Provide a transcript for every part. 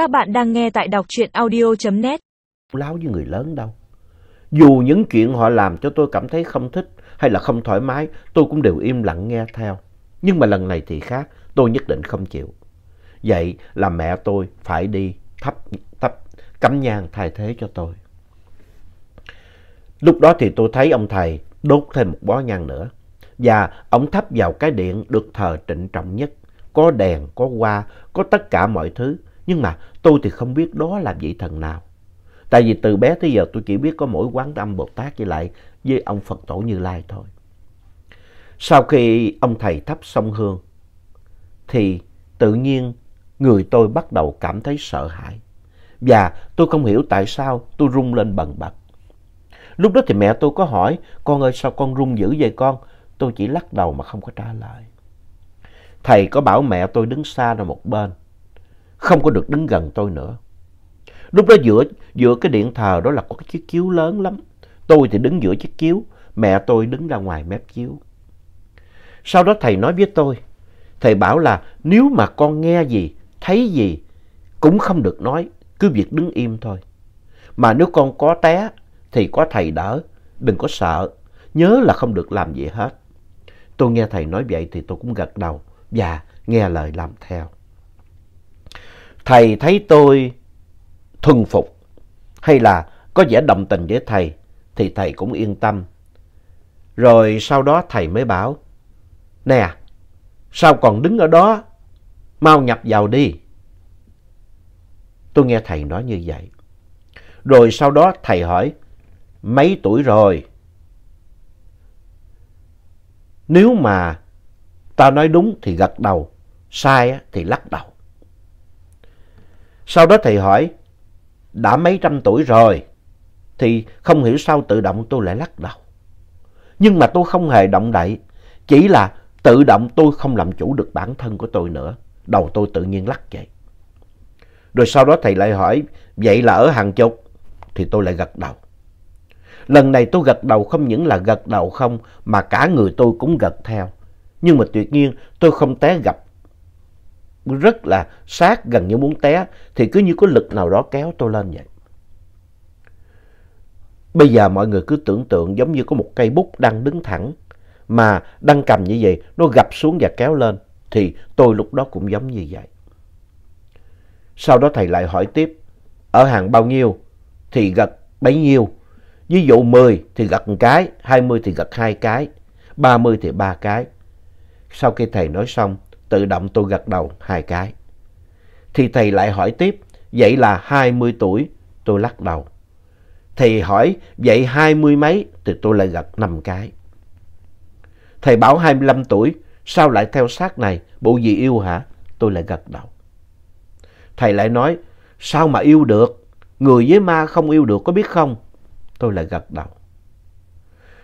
Các bạn đang nghe tại đọc truyện audio.net. láo với người lớn đâu. Dù những chuyện họ làm cho tôi cảm thấy không thích hay là không thoải mái, tôi cũng đều im lặng nghe theo. Nhưng mà lần này thì khác, tôi nhất định không chịu. Vậy là mẹ tôi phải đi thắp, thắp cắm nhang thay thế cho tôi. Lúc đó thì tôi thấy ông thầy đốt thêm một bó nhang nữa. Và ông thắp vào cái điện được thờ trịnh trọng nhất. Có đèn, có hoa, có tất cả mọi thứ. Nhưng mà tôi thì không biết đó là vị thần nào. Tại vì từ bé tới giờ tôi chỉ biết có mỗi quán âm Bồ Tát với lại với ông Phật Tổ Như Lai thôi. Sau khi ông thầy thắp xong hương thì tự nhiên người tôi bắt đầu cảm thấy sợ hãi. Và tôi không hiểu tại sao tôi run lên bần bật. Lúc đó thì mẹ tôi có hỏi, con ơi sao con run dữ vậy con? Tôi chỉ lắc đầu mà không có trả lời. Thầy có bảo mẹ tôi đứng xa ra một bên, không có được đứng gần tôi nữa. Lúc đó giữa, giữa cái điện thờ đó là có cái chiếc chiếu lớn lắm. Tôi thì đứng giữa chiếc chiếu, mẹ tôi đứng ra ngoài mép chiếu. Sau đó thầy nói với tôi, thầy bảo là nếu mà con nghe gì, thấy gì, cũng không được nói, cứ việc đứng im thôi. Mà nếu con có té thì có thầy đỡ, đừng có sợ, nhớ là không được làm gì hết. Tôi nghe thầy nói vậy thì tôi cũng gật đầu và nghe lời làm theo. Thầy thấy tôi thuần phục hay là có vẻ đồng tình với thầy thì thầy cũng yên tâm. Rồi sau đó thầy mới bảo, Nè, sao còn đứng ở đó? Mau nhập vào đi. Tôi nghe thầy nói như vậy. Rồi sau đó thầy hỏi, mấy tuổi rồi? Nếu mà ta nói đúng thì gật đầu, sai thì lắc đầu. Sau đó thầy hỏi, đã mấy trăm tuổi rồi, thì không hiểu sao tự động tôi lại lắc đầu. Nhưng mà tôi không hề động đậy, chỉ là tự động tôi không làm chủ được bản thân của tôi nữa. Đầu tôi tự nhiên lắc vậy. Rồi sau đó thầy lại hỏi, vậy là ở hàng chục? Thì tôi lại gật đầu. Lần này tôi gật đầu không những là gật đầu không, mà cả người tôi cũng gật theo. Nhưng mà tuyệt nhiên tôi không té gặp rất là sát gần như muốn té thì cứ như có lực nào đó kéo tôi lên vậy. Bây giờ mọi người cứ tưởng tượng giống như có một cây bút đang đứng thẳng mà đang cầm như vậy nó gập xuống và kéo lên thì tôi lúc đó cũng giống như vậy. Sau đó thầy lại hỏi tiếp ở hàng bao nhiêu thì gật bấy nhiêu. Ví dụ 10 thì gật một cái, 20 thì gật hai cái, 30 thì ba cái. Sau khi thầy nói xong tự động tôi gật đầu hai cái. Thì thầy lại hỏi tiếp, vậy là hai mươi tuổi, tôi lắc đầu. Thầy hỏi, vậy hai mươi mấy, thì tôi lại gật năm cái. Thầy bảo hai mươi lăm tuổi, sao lại theo sát này, bộ gì yêu hả? Tôi lại gật đầu. Thầy lại nói, sao mà yêu được, người với ma không yêu được có biết không? Tôi lại gật đầu.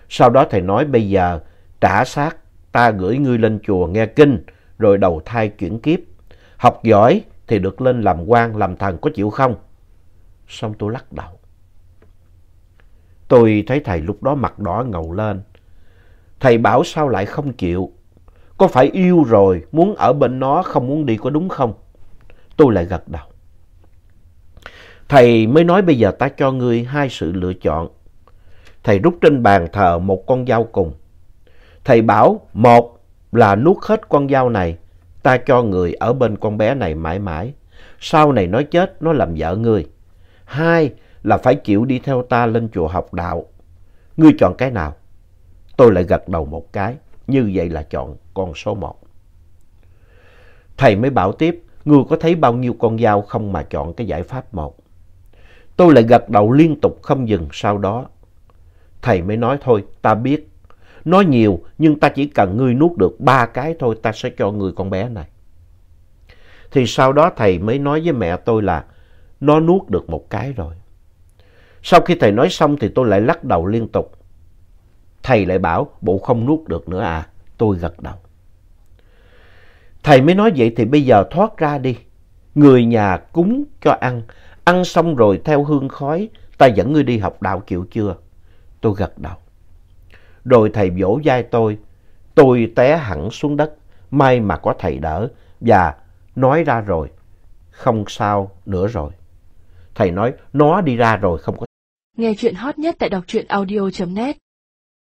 Sau đó thầy nói bây giờ trả xác ta gửi ngươi lên chùa nghe kinh, rồi đầu thai chuyển kiếp. Học giỏi thì được lên làm quan, làm thần có chịu không? Xong tôi lắc đầu. Tôi thấy thầy lúc đó mặt đỏ ngầu lên. Thầy bảo sao lại không chịu? Có phải yêu rồi, muốn ở bên nó, không muốn đi có đúng không? Tôi lại gật đầu. Thầy mới nói bây giờ ta cho ngươi hai sự lựa chọn. Thầy rút trên bàn thờ một con dao cùng. Thầy bảo một là nuốt hết con dao này, ta cho người ở bên con bé này mãi mãi. Sau này nó chết, nó làm vợ ngươi. Hai là phải chịu đi theo ta lên chùa học đạo. Ngươi chọn cái nào? Tôi lại gật đầu một cái, như vậy là chọn con số một. Thầy mới bảo tiếp, ngươi có thấy bao nhiêu con dao không mà chọn cái giải pháp một? Tôi lại gật đầu liên tục không dừng sau đó. Thầy mới nói thôi, ta biết Nói nhiều, nhưng ta chỉ cần ngươi nuốt được ba cái thôi, ta sẽ cho ngươi con bé này. Thì sau đó thầy mới nói với mẹ tôi là, nó nuốt được một cái rồi. Sau khi thầy nói xong thì tôi lại lắc đầu liên tục. Thầy lại bảo, bộ không nuốt được nữa à. Tôi gật đầu. Thầy mới nói vậy thì bây giờ thoát ra đi. Người nhà cúng cho ăn. Ăn xong rồi theo hương khói, ta dẫn ngươi đi học đạo chịu chưa? Tôi gật đầu. Rồi thầy vỗ vai tôi. Tôi té hẳn xuống đất. May mà có thầy đỡ. Và nói ra rồi. không sao nữa rồi. Thầy nói, nó đi ra rồi, không có. Nghe chuyện hot nhất tại đọc truyện audio.net